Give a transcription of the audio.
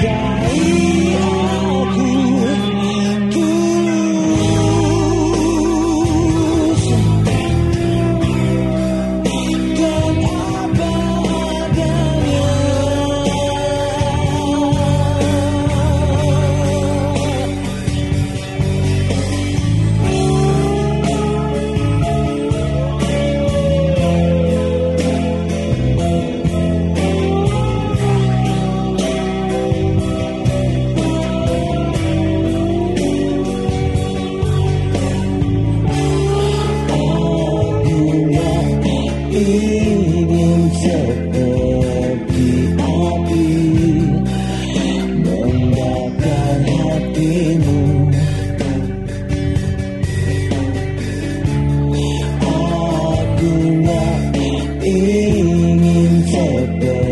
die. baby.